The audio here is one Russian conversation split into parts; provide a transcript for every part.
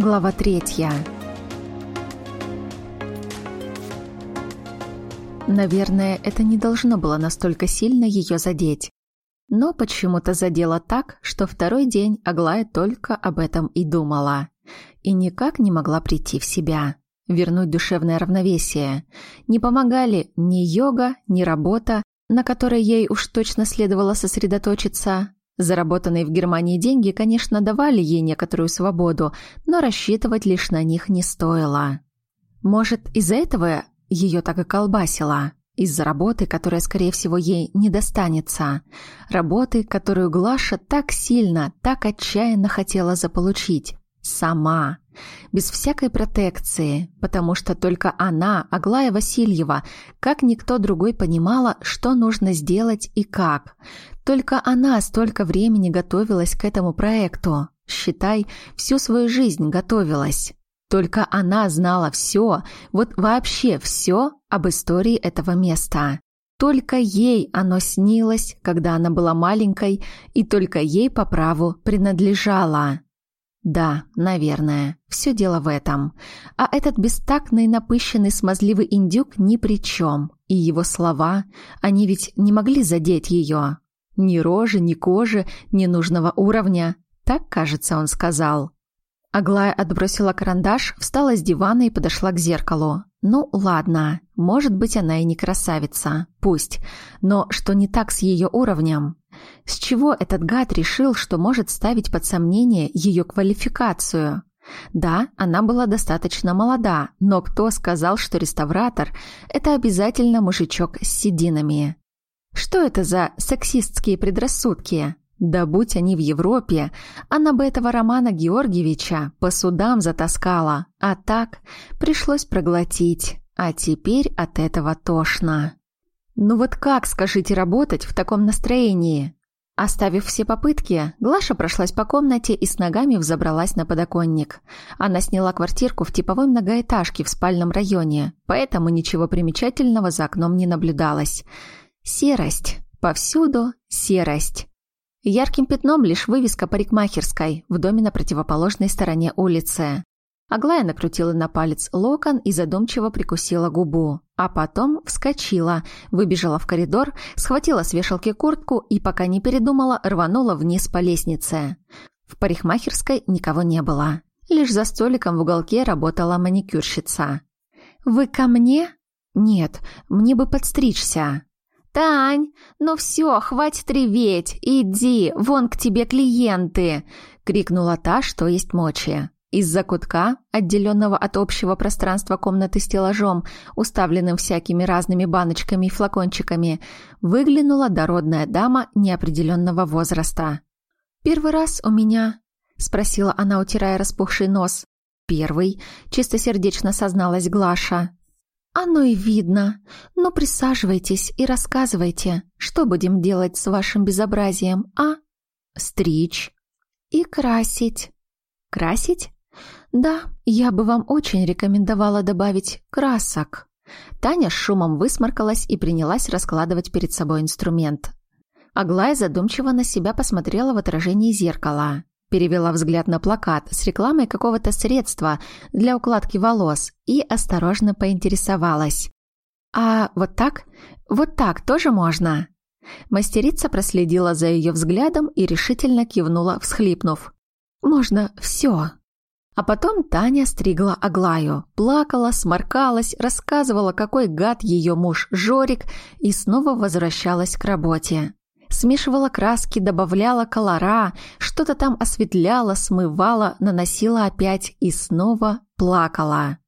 Глава третья. Наверное, это не должно было настолько сильно ее задеть. Но почему-то задело так, что второй день Аглая только об этом и думала. И никак не могла прийти в себя, вернуть душевное равновесие. Не помогали ни йога, ни работа, на которой ей уж точно следовало сосредоточиться, Заработанные в Германии деньги, конечно, давали ей некоторую свободу, но рассчитывать лишь на них не стоило. Может, из-за этого ее так и колбасило? Из-за работы, которая, скорее всего, ей не достанется. Работы, которую Глаша так сильно, так отчаянно хотела заполучить. Сама. Без всякой протекции, потому что только она, Аглая Васильева, как никто другой понимала, что нужно сделать и как. Только она столько времени готовилась к этому проекту. Считай, всю свою жизнь готовилась. Только она знала все, вот вообще все об истории этого места. Только ей оно снилось, когда она была маленькой, и только ей по праву принадлежало. Да, наверное, все дело в этом. А этот бестактный, напыщенный, смазливый индюк ни при чем. И его слова, они ведь не могли задеть ее. Ни рожи, ни кожи, ни нужного уровня. Так, кажется, он сказал. Аглая отбросила карандаш, встала с дивана и подошла к зеркалу. Ну, ладно, может быть, она и не красавица. Пусть. Но что не так с ее уровнем? С чего этот гад решил, что может ставить под сомнение ее квалификацию? Да, она была достаточно молода, но кто сказал, что реставратор – это обязательно мужичок с сединами? Что это за сексистские предрассудки? Да будь они в Европе, она бы этого Романа Георгиевича по судам затаскала, а так пришлось проглотить, а теперь от этого тошно. Ну вот как, скажите, работать в таком настроении? Оставив все попытки, Глаша прошлась по комнате и с ногами взобралась на подоконник. Она сняла квартирку в типовой многоэтажке в спальном районе, поэтому ничего примечательного за окном не наблюдалось. Серость. Повсюду серость. Ярким пятном лишь вывеска парикмахерской в доме на противоположной стороне улицы. Аглая накрутила на палец локон и задумчиво прикусила губу. А потом вскочила, выбежала в коридор, схватила с вешалки куртку и, пока не передумала, рванула вниз по лестнице. В парикмахерской никого не было. Лишь за столиком в уголке работала маникюрщица. «Вы ко мне?» «Нет, мне бы подстричься». «Тань, ну все, хватит реветь, иди, вон к тебе клиенты!» — крикнула та, что есть мочи. Из-за кутка, отделенного от общего пространства комнаты стеллажом, уставленным всякими разными баночками и флакончиками, выглянула дородная дама неопределенного возраста. «Первый раз у меня?» — спросила она, утирая распухший нос. «Первый», — чистосердечно созналась Глаша. «Оно и видно. Но присаживайтесь и рассказывайте, что будем делать с вашим безобразием, а?» «Стричь». «И красить». «Красить?» «Да, я бы вам очень рекомендовала добавить красок». Таня с шумом высморкалась и принялась раскладывать перед собой инструмент. Аглая задумчиво на себя посмотрела в отражении зеркала. Перевела взгляд на плакат с рекламой какого-то средства для укладки волос и осторожно поинтересовалась. «А вот так? Вот так тоже можно?» Мастерица проследила за ее взглядом и решительно кивнула, всхлипнув. «Можно все». А потом Таня стригла Аглаю, плакала, сморкалась, рассказывала, какой гад ее муж Жорик, и снова возвращалась к работе. Смешивала краски, добавляла колора, что-то там осветляла, смывала, наносила опять и снова плакала.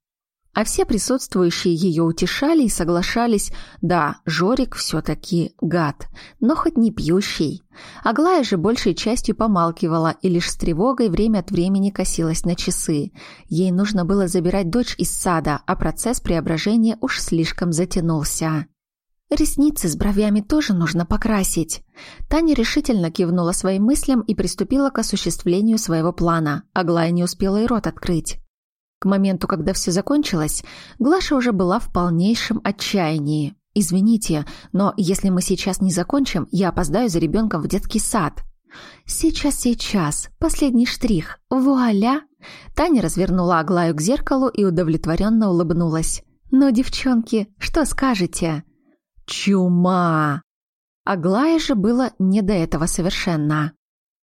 А все присутствующие ее утешали и соглашались, да, Жорик все-таки гад, но хоть не пьющий. Аглая же большей частью помалкивала и лишь с тревогой время от времени косилась на часы. Ей нужно было забирать дочь из сада, а процесс преображения уж слишком затянулся. Ресницы с бровями тоже нужно покрасить. Таня решительно кивнула своим мыслям и приступила к осуществлению своего плана. Аглая не успела и рот открыть. К моменту, когда все закончилось, Глаша уже была в полнейшем отчаянии. «Извините, но если мы сейчас не закончим, я опоздаю за ребенком в детский сад». «Сейчас, сейчас. Последний штрих. Вуаля!» Таня развернула Аглаю к зеркалу и удовлетворенно улыбнулась. «Ну, девчонки, что скажете?» «Чума!» Аглае же было не до этого совершенно.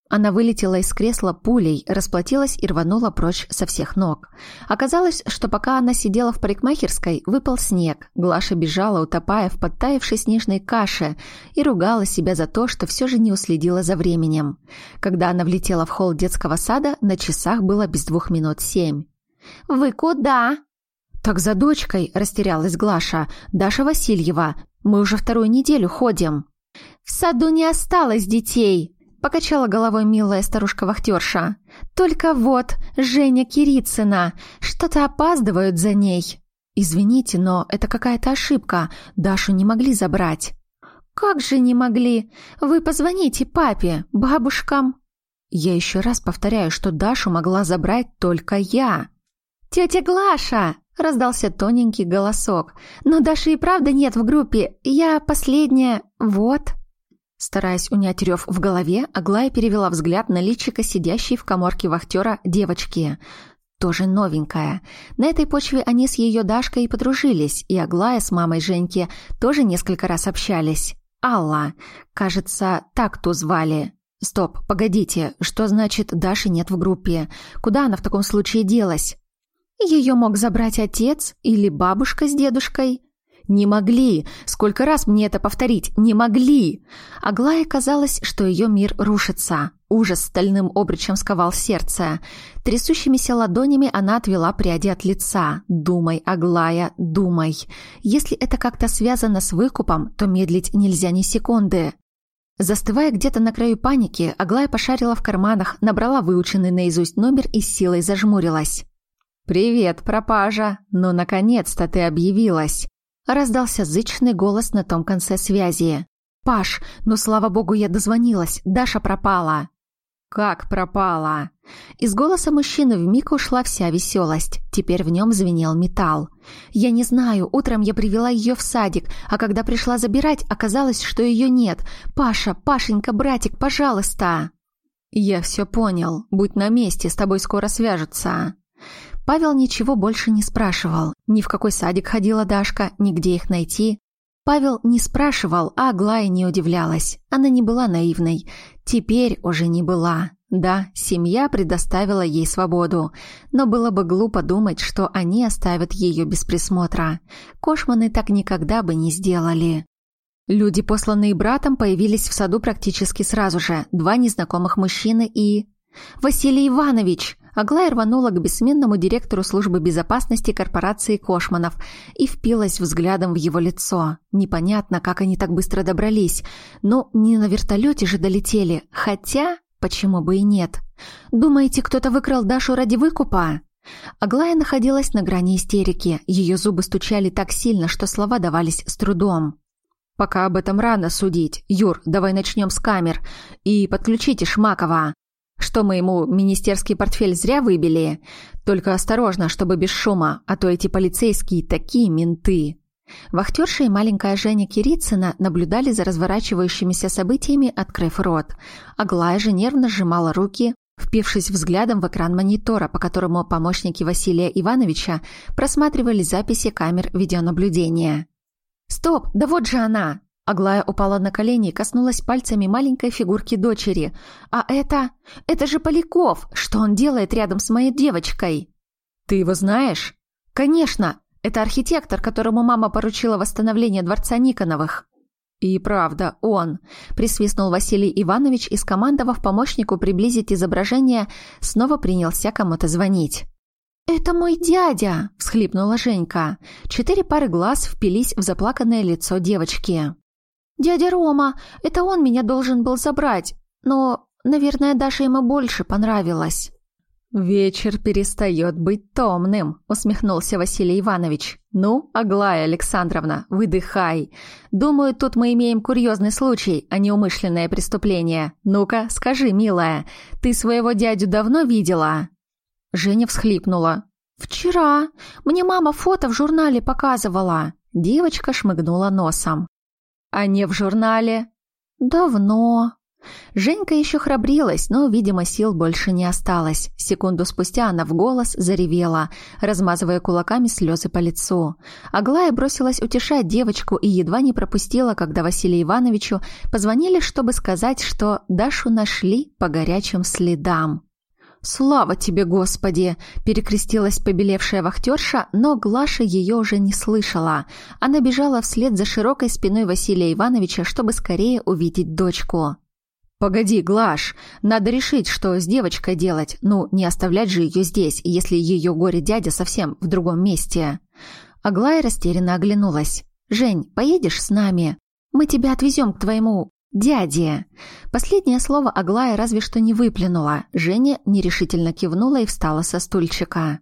Она вылетела из кресла пулей, расплатилась и рванула прочь со всех ног. Оказалось, что пока она сидела в парикмахерской, выпал снег. Глаша бежала, утопая в подтаявшей снежной каше, и ругала себя за то, что все же не уследила за временем. Когда она влетела в холл детского сада, на часах было без двух минут семь. «Вы куда?» «Так за дочкой», – растерялась Глаша. «Даша Васильева. Мы уже вторую неделю ходим». «В саду не осталось детей», Покачала головой милая старушка-вахтерша. «Только вот, Женя Кирицына, что-то опаздывают за ней». «Извините, но это какая-то ошибка. Дашу не могли забрать». «Как же не могли? Вы позвоните папе, бабушкам». «Я еще раз повторяю, что Дашу могла забрать только я». «Тетя Глаша!» — раздался тоненький голосок. «Но Даши и правда нет в группе. Я последняя. Вот». Стараясь унять рев в голове, Аглая перевела взгляд на личико сидящей в коморке вахтера девочки. Тоже новенькая. На этой почве они с ее Дашкой подружились, и Аглая с мамой Женьки тоже несколько раз общались. Алла. Кажется, так ту звали. Стоп, погодите, что значит Даши нет в группе? Куда она в таком случае делась? Ее мог забрать отец или бабушка с дедушкой? Не могли. Сколько раз мне это повторить? Не могли. Аглае казалось, что ее мир рушится. Ужас стальным обручем сковал сердце. Трясущимися ладонями она отвела пряди от лица. «Думай, Аглая, думай. Если это как-то связано с выкупом, то медлить нельзя ни секунды». Застывая где-то на краю паники, Аглая пошарила в карманах, набрала выученный наизусть номер и силой зажмурилась. «Привет, пропажа! Ну, наконец-то ты объявилась!» Раздался зычный голос на том конце связи. «Паш, ну слава богу, я дозвонилась. Даша пропала». «Как пропала?» Из голоса мужчины вмиг ушла вся веселость. Теперь в нем звенел металл. «Я не знаю. Утром я привела ее в садик, а когда пришла забирать, оказалось, что ее нет. Паша, Пашенька, братик, пожалуйста!» «Я все понял. Будь на месте, с тобой скоро свяжутся». Павел ничего больше не спрашивал. Ни в какой садик ходила Дашка, ни где их найти. Павел не спрашивал, а Аглая не удивлялась. Она не была наивной. Теперь уже не была. Да, семья предоставила ей свободу, но было бы глупо думать, что они оставят ее без присмотра. Кошманы так никогда бы не сделали. Люди, посланные братом, появились в саду практически сразу же. Два незнакомых мужчины и... «Василий Иванович!» Аглая рванула к бессменному директору службы безопасности корпорации Кошманов и впилась взглядом в его лицо. Непонятно, как они так быстро добрались. Но не на вертолете же долетели. Хотя, почему бы и нет? Думаете, кто-то выкрал Дашу ради выкупа? Аглая находилась на грани истерики. Ее зубы стучали так сильно, что слова давались с трудом. «Пока об этом рано судить. Юр, давай начнем с камер. И подключите Шмакова. Что мы ему министерский портфель зря выбили? Только осторожно, чтобы без шума, а то эти полицейские такие менты. Вахтерша и маленькая Женя Кирицына наблюдали за разворачивающимися событиями, открыв рот. Аглая же нервно сжимала руки, впившись взглядом в экран монитора, по которому помощники Василия Ивановича просматривали записи камер видеонаблюдения. «Стоп! Да вот же она!» Аглая упала на колени и коснулась пальцами маленькой фигурки дочери. «А это... это же Поляков! Что он делает рядом с моей девочкой?» «Ты его знаешь?» «Конечно! Это архитектор, которому мама поручила восстановление дворца Никоновых». «И правда, он!» – присвистнул Василий Иванович и, скомандовав помощнику приблизить изображение, снова принялся кому-то звонить. «Это мой дядя!» – всхлипнула Женька. Четыре пары глаз впились в заплаканное лицо девочки. «Дядя Рома, это он меня должен был забрать, но, наверное, Даша ему больше понравилась». «Вечер перестает быть томным», — усмехнулся Василий Иванович. «Ну, Аглая Александровна, выдыхай. Думаю, тут мы имеем курьезный случай, а не умышленное преступление. Ну-ка, скажи, милая, ты своего дядю давно видела?» Женя всхлипнула. «Вчера. Мне мама фото в журнале показывала». Девочка шмыгнула носом. А не в журнале? Давно. Женька еще храбрилась, но, видимо, сил больше не осталось. Секунду спустя она в голос заревела, размазывая кулаками слезы по лицу. Аглая бросилась утешать девочку и едва не пропустила, когда Василию Ивановичу позвонили, чтобы сказать, что Дашу нашли по горячим следам. «Слава тебе, Господи!» – перекрестилась побелевшая вахтерша, но Глаша ее уже не слышала. Она бежала вслед за широкой спиной Василия Ивановича, чтобы скорее увидеть дочку. «Погоди, Глаш, надо решить, что с девочкой делать. Ну, не оставлять же ее здесь, если ее горе-дядя совсем в другом месте». Аглая растерянно оглянулась. «Жень, поедешь с нами? Мы тебя отвезем к твоему «Дяде!» Последнее слово Аглая разве что не выплюнула. Женя нерешительно кивнула и встала со стульчика.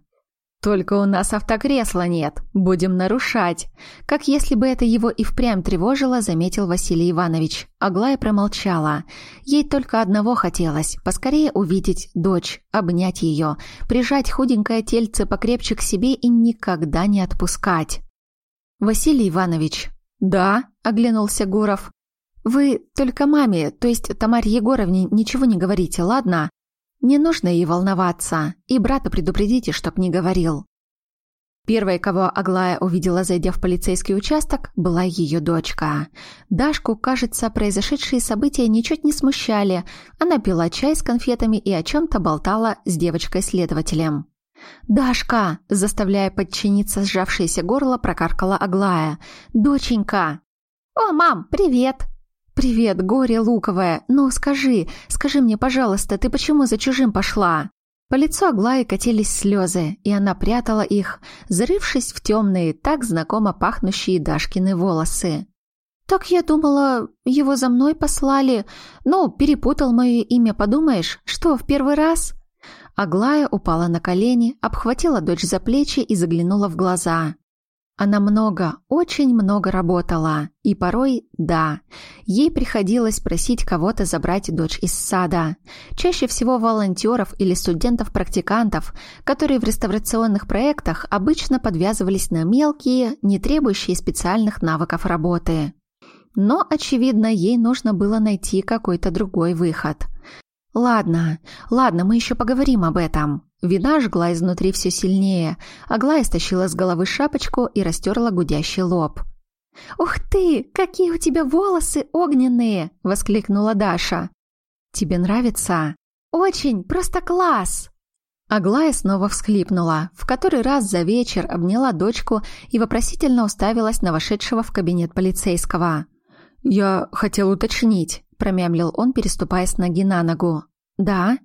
«Только у нас автокресла нет. Будем нарушать». Как если бы это его и впрямь тревожило, заметил Василий Иванович. Аглая промолчала. Ей только одного хотелось – поскорее увидеть дочь, обнять ее, прижать худенькое тельце покрепче к себе и никогда не отпускать. «Василий Иванович». «Да», – оглянулся Гуров. Вы только маме, то есть Тамаре Егоровне, ничего не говорите, ладно? Не нужно ей волноваться, и брата предупредите, чтоб не говорил. Первой, кого Аглая увидела, зайдя в полицейский участок, была ее дочка. Дашку, кажется, произошедшие события ничуть не смущали. Она пила чай с конфетами и о чем-то болтала с девочкой-следователем. «Дашка!» – заставляя подчиниться сжавшееся горло, прокаркала Аглая. «Доченька!» «О, мам, привет!» «Привет, горе луковое! Ну, скажи, скажи мне, пожалуйста, ты почему за чужим пошла?» По лицу Аглаи катились слезы, и она прятала их, зарывшись в темные, так знакомо пахнущие Дашкины волосы. «Так я думала, его за мной послали. Ну, перепутал мое имя, подумаешь, что, в первый раз?» Аглая упала на колени, обхватила дочь за плечи и заглянула в глаза. Она много, очень много работала, и порой, да, ей приходилось просить кого-то забрать дочь из сада. Чаще всего волонтеров или студентов-практикантов, которые в реставрационных проектах обычно подвязывались на мелкие, не требующие специальных навыков работы. Но, очевидно, ей нужно было найти какой-то другой выход. «Ладно, ладно, мы еще поговорим об этом». Вина жгла изнутри все сильнее. Аглая стащила с головы шапочку и растерла гудящий лоб. «Ух ты, какие у тебя волосы огненные!» — воскликнула Даша. «Тебе нравится?» «Очень, просто класс!» Аглая снова всхлипнула, в который раз за вечер обняла дочку и вопросительно уставилась на вошедшего в кабинет полицейского. «Я хотел уточнить», — промямлил он, переступая с ноги на ногу. «Да?»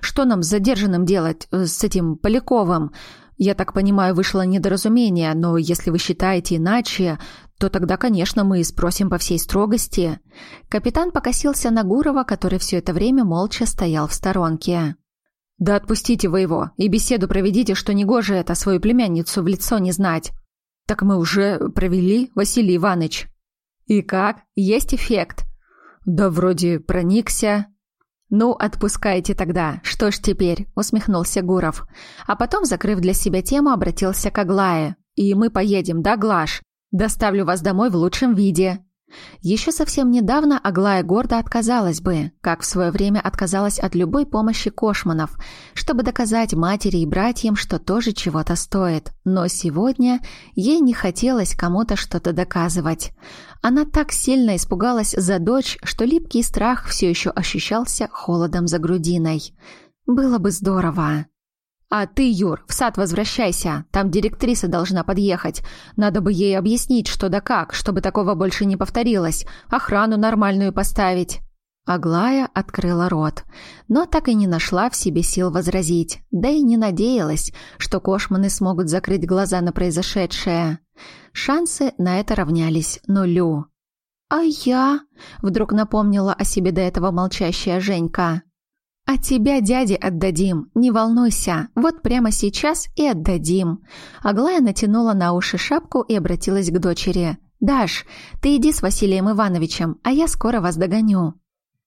Что нам с задержанным делать, э, с этим Поляковым? Я так понимаю, вышло недоразумение, но если вы считаете иначе, то тогда, конечно, мы спросим по всей строгости». Капитан покосился на Гурова, который все это время молча стоял в сторонке. «Да отпустите вы его и беседу проведите, что негоже это свою племянницу в лицо не знать». «Так мы уже провели, Василий Иванович». «И как? Есть эффект?» «Да вроде проникся». «Ну, отпускайте тогда. Что ж теперь?» – усмехнулся Гуров. А потом, закрыв для себя тему, обратился к Аглае. «И мы поедем, да, Глаш? Доставлю вас домой в лучшем виде». Еще совсем недавно Аглая гордо отказалась бы, как в свое время отказалась от любой помощи Кошманов, чтобы доказать матери и братьям, что тоже чего-то стоит. Но сегодня ей не хотелось кому-то что-то доказывать. Она так сильно испугалась за дочь, что липкий страх все еще ощущался холодом за грудиной. Было бы здорово. «А ты, Юр, в сад возвращайся. Там директриса должна подъехать. Надо бы ей объяснить, что да как, чтобы такого больше не повторилось. Охрану нормальную поставить». Аглая открыла рот, но так и не нашла в себе сил возразить, да и не надеялась, что кошманы смогут закрыть глаза на произошедшее. Шансы на это равнялись нулю. «А я?» — вдруг напомнила о себе до этого молчащая Женька. «А тебя дяде отдадим, не волнуйся, вот прямо сейчас и отдадим». Аглая натянула на уши шапку и обратилась к дочери. «Даш, ты иди с Василием Ивановичем, а я скоро вас догоню».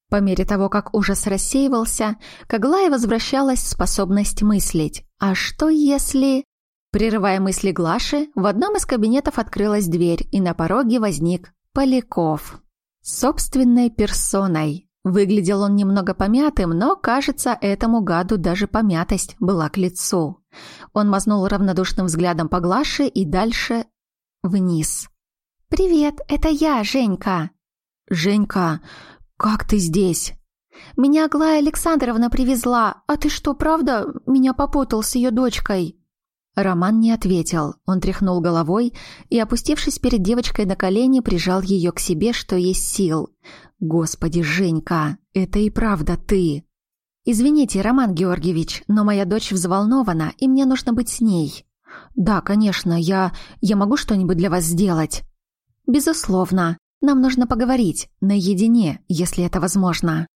По мере того, как ужас рассеивался, к Аглае возвращалась способность мыслить. «А что если...» Прерывая мысли Глаши, в одном из кабинетов открылась дверь, и на пороге возник Поляков. Собственной персоной. Выглядел он немного помятым, но, кажется, этому гаду даже помятость была к лицу. Он мазнул равнодушным взглядом по Глаше и дальше вниз. «Привет, это я, Женька!» «Женька, как ты здесь?» «Меня Аглая Александровна привезла. А ты что, правда меня попутал с ее дочкой?» Роман не ответил. Он тряхнул головой и, опустившись перед девочкой на колени, прижал ее к себе, что есть сил. «Господи, Женька, это и правда ты!» «Извините, Роман Георгиевич, но моя дочь взволнована, и мне нужно быть с ней». «Да, конечно, я... я могу что-нибудь для вас сделать?» «Безусловно. Нам нужно поговорить, наедине, если это возможно».